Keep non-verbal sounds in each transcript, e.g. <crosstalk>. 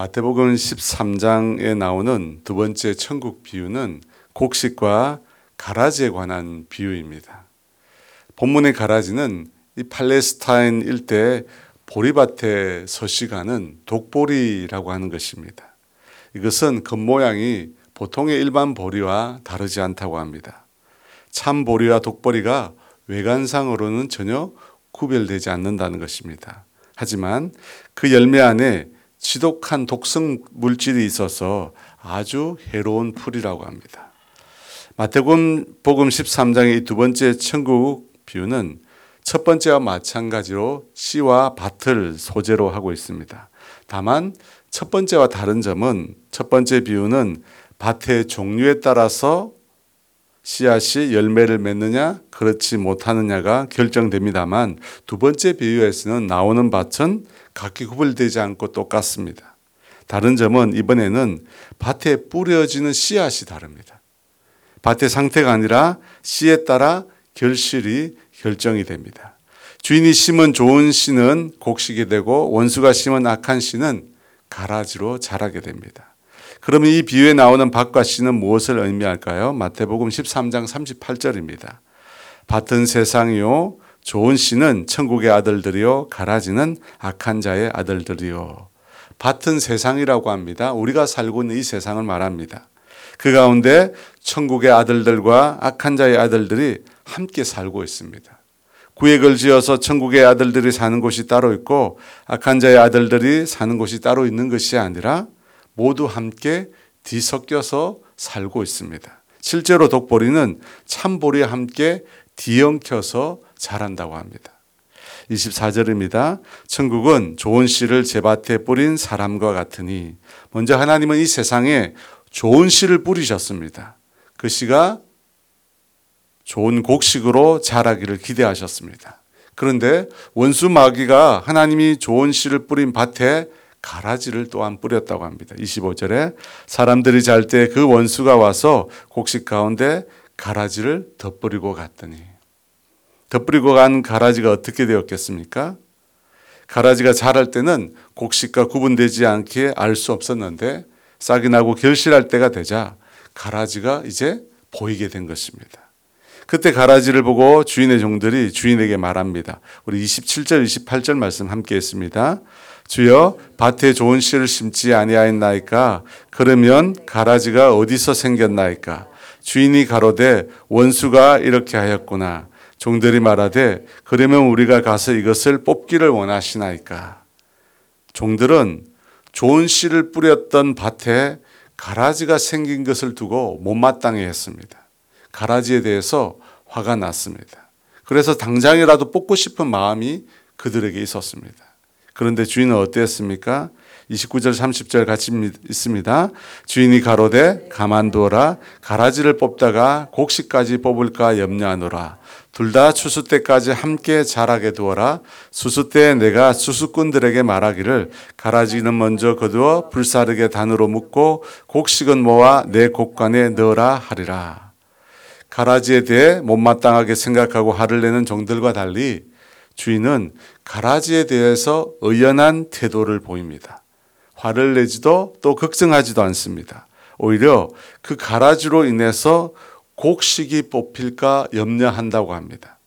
마태복음 13장에 나오는 두 번째 천국 비유는 곡식과 가라지에 관한 비유입니다. 본문의 가라지는 이 팔레스타인 일대 보리밭에 서식하는 독보리라고 하는 것입니다. 이것은 겉모양이 보통의 일반 보리와 다르지 않다고 합니다. 참 보리와 독보리가 외관상으로는 전혀 구별되지 않는다는 것입니다. 하지만 그 열매 안에 지독한 독성 물질이 있어서 아주 해로운 풀이라고 합니다. 마태복음 13장의 이두 번째 천국 비유는 첫 번째와 마찬가지로 씨와 밭을 소재로 하고 있습니다. 다만 첫 번째와 다른 점은 첫 번째 비유는 밭의 종류에 따라서 씨앗이 열매를 맺느냐 그렇지 못하느냐가 결정됩니다만 두 번째 비유에서는 나오는 밭은 각기 구별되지 않고 똑같습니다. 다른 점은 이번에는 밭에 뿌려지는 씨앗이 다릅니다. 밭의 상태가 아니라 씨에 따라 결실이 결정이 됩니다. 주인이 심은 좋은 씨는 곡식이 되고 원수가 심은 악한 씨는 가라지로 자라게 됩니다. 그러면 이 비유에 나오는 밭과 씨는 무엇을 의미할까요? 마태복음 13장 38절입니다. 밭은 세상이요 좋은 씨는 천국의 아들들이요 가라지는 악한 자의 아들들이요. 밭은 세상이라고 합니다. 우리가 살고 있는 이 세상을 말합니다. 그 가운데 천국의 아들들과 악한 자의 아들들이 함께 살고 있습니다. 구획을 지어서 천국의 아들들이 사는 곳이 따로 있고 악한 자의 아들들이 사는 곳이 따로 있는 것이 아니라 모두 함께 뒤섞여서 살고 있습니다. 실제로 독보리는 참보리와 함께 뒤엉켜서 자란다고 합니다. 24절입니다. 천국은 좋은 씨를 제 밭에 뿌린 사람과 같으니 먼저 하나님은 이 세상에 좋은 씨를 뿌리셨습니다. 그 씨가 좋은 곡식으로 자라기를 기대하셨습니다. 그런데 원수 마귀가 하나님이 좋은 씨를 뿌린 밭에 가라지를 또한 뿌렸다고 합니다. 25절에 사람들이 잘 때 그 원수가 와서 곡식 가운데 가라지를 덧뿌리고 갔더니 덧뿌리고 간 가라지가 어떻게 되었겠습니까? 가라지가 자랄 때는 곡식과 구분되지 않게 알 수 없었는데 싹이 나고 결실할 때가 되자 가라지가 이제 보이게 된 것입니다. 그때 가라지를 보고 주인의 종들이 주인에게 말합니다. 우리 27절, 28절 말씀 함께 했습니다. 주여 밭에 좋은 씨를 심지 아니하였나이까 그러면 가라지가 어디서 생겼나이까 주인이 가로되 원수가 이렇게 하였구나 종들이 말하되 그러면 우리가 가서 이것을 뽑기를 원하시나이까 종들은 좋은 씨를 뿌렸던 밭에 가라지가 생긴 것을 두고 못마땅해 했습니다. 가라지에 대해서 화가 났습니다. 그래서 당장이라도 뽑고 싶은 마음이 그들에게 있었습니다. 그런데 주인은 어땠습니까? 29절 30절 같이 있습니다. 주인이 가로되 가만두어라 가라지를 뽑다가 곡식까지 뽑을까 염려하노라 둘 다 추수 때까지 함께 자라게 두어라 수수 때 내가 수수꾼들에게 말하기를 가라지는 먼저 거두어 불사르게 단으로 묶고 곡식은 모아 내 곡간에 넣어라 하리라 가라지에 대해 못마땅하게 생각하고 화를 내는 종들과 달리 주인은 가라지에 대해서 의연한 태도를 보입니다. 화를 내지도 또 걱정하지도 않습니다. 오히려 그 가라지로 인해서 곡식이 뽑힐까 염려한다고 합니다.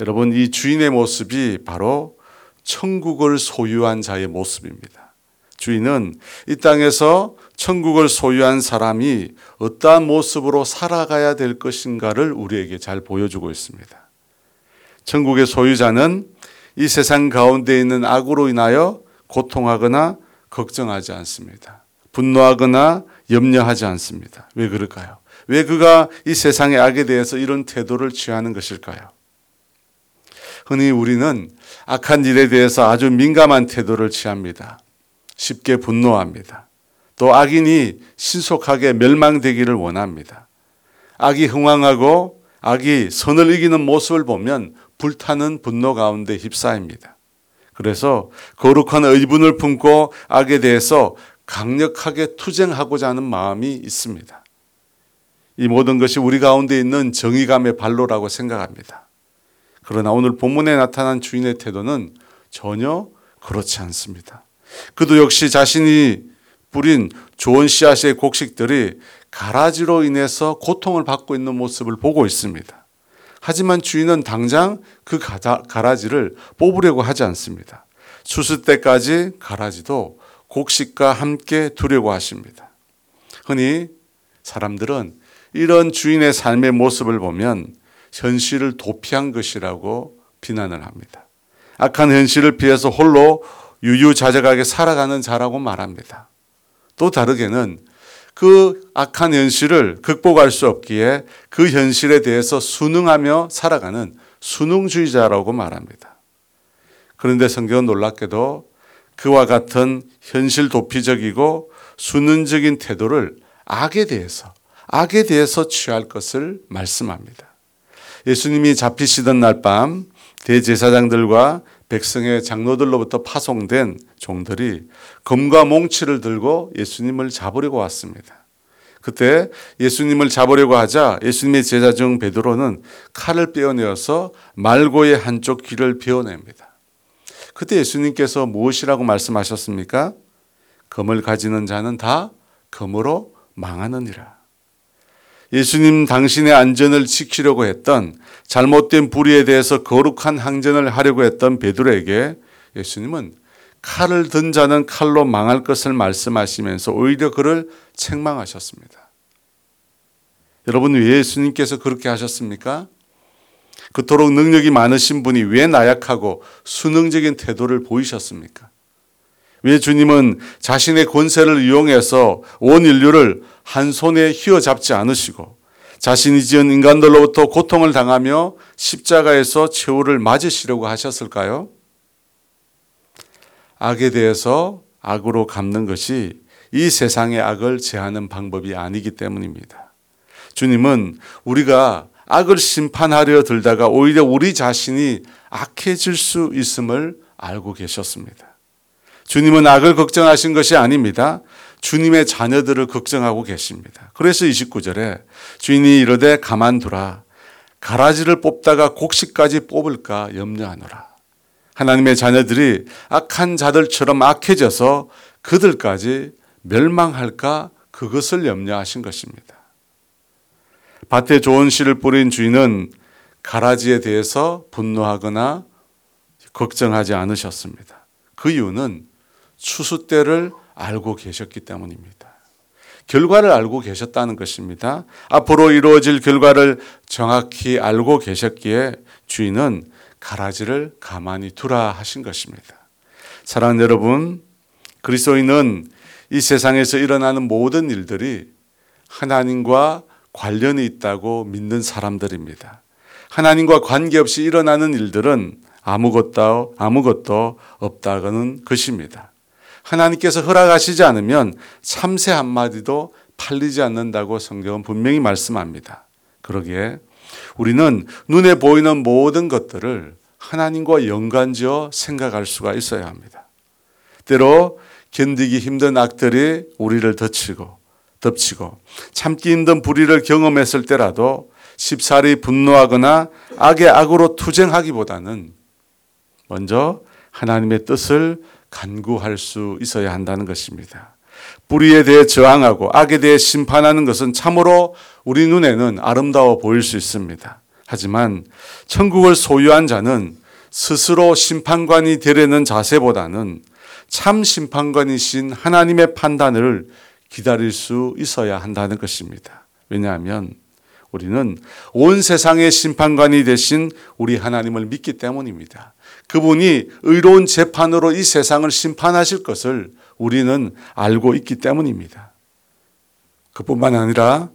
여러분, 이 주인의 모습이 바로 천국을 소유한 자의 모습입니다. 주인은 이 땅에서 천국을 소유한 사람이 어떠한 모습으로 살아가야 될 것인가를 우리에게 잘 보여주고 있습니다. 천국의 소유자는 이 세상 가운데 있는 악으로 인하여 고통하거나 걱정하지 않습니다. 분노하거나 염려하지 않습니다. 왜 그럴까요? 왜 그가 이 세상의 악에 대해서 이런 태도를 취하는 것일까요? 흔히 우리는 악한 일에 대해서 아주 민감한 태도를 취합니다. 쉽게 분노합니다. 또 악인이 신속하게 멸망되기를 원합니다. 악이 흥왕하고 악이 선을 이기는 모습을 보면 불타는 분노 가운데 휩싸입니다. 그래서 거룩한 의분을 품고 악에 대해서 강력하게 투쟁하고자 하는 마음이 있습니다. 이 모든 것이 우리 가운데 있는 정의감의 발로라고 생각합니다. 그러나 오늘 본문에 나타난 주인의 태도는 전혀 그렇지 않습니다. 그도 역시 자신이 뿌린 좋은 씨앗의 곡식들이 가라지로 인해서 고통을 받고 있는 모습을 보고 있습니다. 하지만 주인은 당장 그 가라지를 뽑으려고 하지 않습니다. 추수 때까지 가라지도 곡식과 함께 두려고 하십니다. 흔히 사람들은 이런 주인의 삶의 모습을 보면 현실을 도피한 것이라고 비난을 합니다. 악한 현실을 피해서 홀로 유유자적하게 살아가는 자라고 말합니다. 또 다르게는 그 악한 현실을 극복할 수 없기에 그 현실에 대해서 순응하며 살아가는 순응주의자라고 말합니다. 그런데 성경은 놀랍게도 그와 같은 현실 도피적이고 순응적인 태도를 악에 대해서 악에 대해서 취할 것을 말씀합니다. 예수님이 잡히시던 날 밤 대제사장들과 백성의 장로들로부터 파송된 종들이 검과 몽치를 들고 예수님을 잡으려고 왔습니다. 그때 예수님을 잡으려고 하자 예수님의 제자 중 베드로는 칼을 빼어내어서 말고의 한쪽 귀를 베어냅니다. 그때 예수님께서 무엇이라고 말씀하셨습니까? 검을 가지는 자는 다 검으로 망하느니라. 예수님 당신의 안전을 지키려고 했던 잘못된 불의에 대해서 거룩한 항전을 하려고 했던 베드로에게 예수님은 칼을 든 자는 칼로 망할 것을 말씀하시면서 오히려 그를 책망하셨습니다. 여러분 왜 예수님께서 그렇게 하셨습니까? 그토록 능력이 많으신 분이 왜 나약하고 수능적인 태도를 보이셨습니까? 왜 주님은 자신의 권세를 이용해서 온 인류를 한 손에 휘어잡지 않으시고 자신이 지은 인간들로부터 고통을 당하며 십자가에서 최후를 맞으시려고 하셨을까요? 악에 대해서 악으로 갚는 것이 이 세상의 악을 제하는 방법이 아니기 때문입니다. 주님은 우리가 악을 심판하려 들다가 오히려 우리 자신이 악해질 수 있음을 알고 계셨습니다. 주님은 악을 걱정하신 것이 아닙니다. 주님의 자녀들을 걱정하고 계십니다. 그래서 29절에 주인이 이르되 가만두라. 가라지를 뽑다가 곡식까지 뽑을까 염려하노라. 하나님의 자녀들이 악한 자들처럼 악해져서 그들까지 멸망할까 그것을 염려하신 것입니다. 밭에 좋은 씨를 뿌린 주인은 가라지에 대해서 분노하거나 걱정하지 않으셨습니다. 그 이유는 추수 때를 알고 계셨기 때문입니다. 결과를 알고 계셨다는 것입니다. 앞으로 이루어질 결과를 정확히 알고 계셨기에 주인은 가라지를 가만히 두라 하신 것입니다. 사랑하는 여러분, 그리스도인은 이 세상에서 일어나는 모든 일들이 하나님과 관련이 있다고 믿는 사람들입니다. 하나님과 관계없이 일어나는 일들은 아무것도 아무것도 없다는 것입니다. 하나님께서 허락하시지 않으면 참새 한 마디도 팔리지 않는다고 성경은 분명히 말씀합니다. 그러기에 우리는 눈에 보이는 모든 것들을 하나님과 연관지어 생각할 수가 있어야 합니다. 때로 견디기 힘든 악들이 우리를 덮치고 덮치고 참기 힘든 불의를 경험했을 때라도 쉽사리 분노하거나 악의 악으로 투쟁하기보다는 먼저 하나님의 뜻을 간구할 수 있어야 한다는 것입니다. 불의에 대해 저항하고 악에 대해 심판하는 것은 참으로 우리 눈에는 아름다워 보일 수 있습니다. 하지만 천국을 소유한 자는 스스로 심판관이 되려는 자세보다는 참 심판관이신 하나님의 판단을 기다릴 수 있어야 한다는 것입니다. 왜냐하면 우리는 온 세상의 심판관이 되신 우리 하나님을 믿기 때문입니다. 그분이 의로운 재판으로 이 세상을 심판하실 것을 우리는 알고 있기 때문입니다. 그뿐만 아니라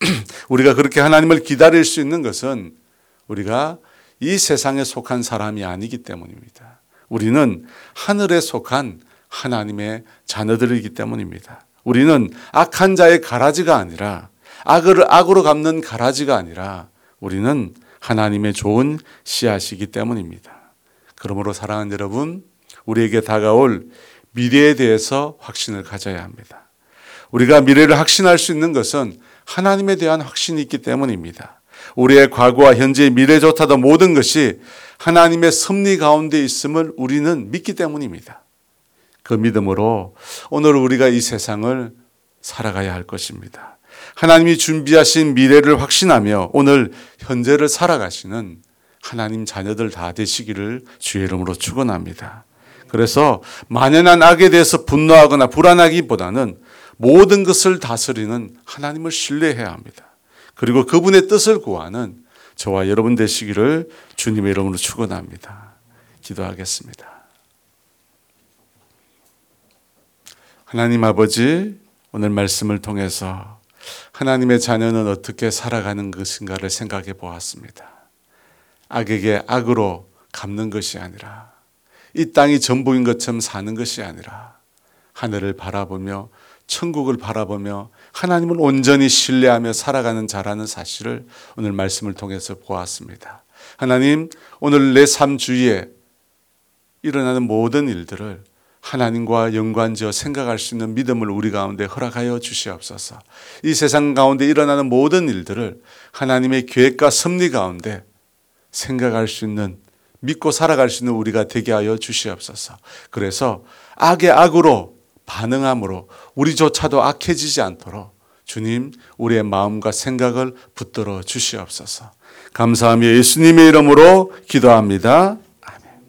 <clears throat> 우리가 그렇게 하나님을 기다릴 수 있는 것은 우리가 이 세상에 속한 사람이 아니기 때문입니다. 우리는 하늘에 속한 하나님의 자녀들이기 때문입니다. 우리는 악한 자의 가라지가 아니라 악을 악으로 갚는 가라지가 아니라 우리는 하나님의 좋은 씨앗이기 때문입니다. 그러므로 사랑하는 여러분, 우리에게 다가올 미래에 대해서 확신을 가져야 합니다. 우리가 미래를 확신할 수 있는 것은 하나님에 대한 확신이 있기 때문입니다. 우리의 과거와 현재 미래조차도 모든 것이 하나님의 섭리 가운데 있음을 우리는 믿기 때문입니다. 그 믿음으로 오늘 우리가 이 세상을 살아가야 할 것입니다. 하나님이 준비하신 미래를 확신하며 오늘 현재를 살아가시는 하나님 자녀들 다 되시기를 주의 이름으로 축원합니다. 그래서 만연한 악에 대해서 분노하거나 불안하기보다는 모든 것을 다스리는 하나님을 신뢰해야 합니다. 그리고 그분의 뜻을 구하는 저와 여러분 되시기를 주님의 이름으로 축원합니다. 기도하겠습니다. 하나님 아버지 오늘 말씀을 통해서 하나님의 자녀는 어떻게 살아가는 것인가를 생각해 보았습니다. 악에게 악으로 갚는 것이 아니라 이 땅이 전부인 것처럼 사는 것이 아니라 하늘을 바라보며 천국을 바라보며 하나님을 온전히 신뢰하며 살아가는 자라는 사실을 오늘 말씀을 통해서 보았습니다. 하나님, 오늘 내 삶 주위에 일어나는 모든 일들을 하나님과 연관지어 생각할 수 있는 믿음을 우리 가운데 허락하여 주시옵소서. 이 세상 가운데 일어나는 모든 일들을 하나님의 계획과 섭리 가운데 생각할 수 있는 믿고 살아갈 수 있는 우리가 되게 하여 주시옵소서. 그래서 악의 악으로 반응함으로 우리조차도 악해지지 않도록 주님 우리의 마음과 생각을 붙들어 주시옵소서. 감사하며 예수님의 이름으로 기도합니다.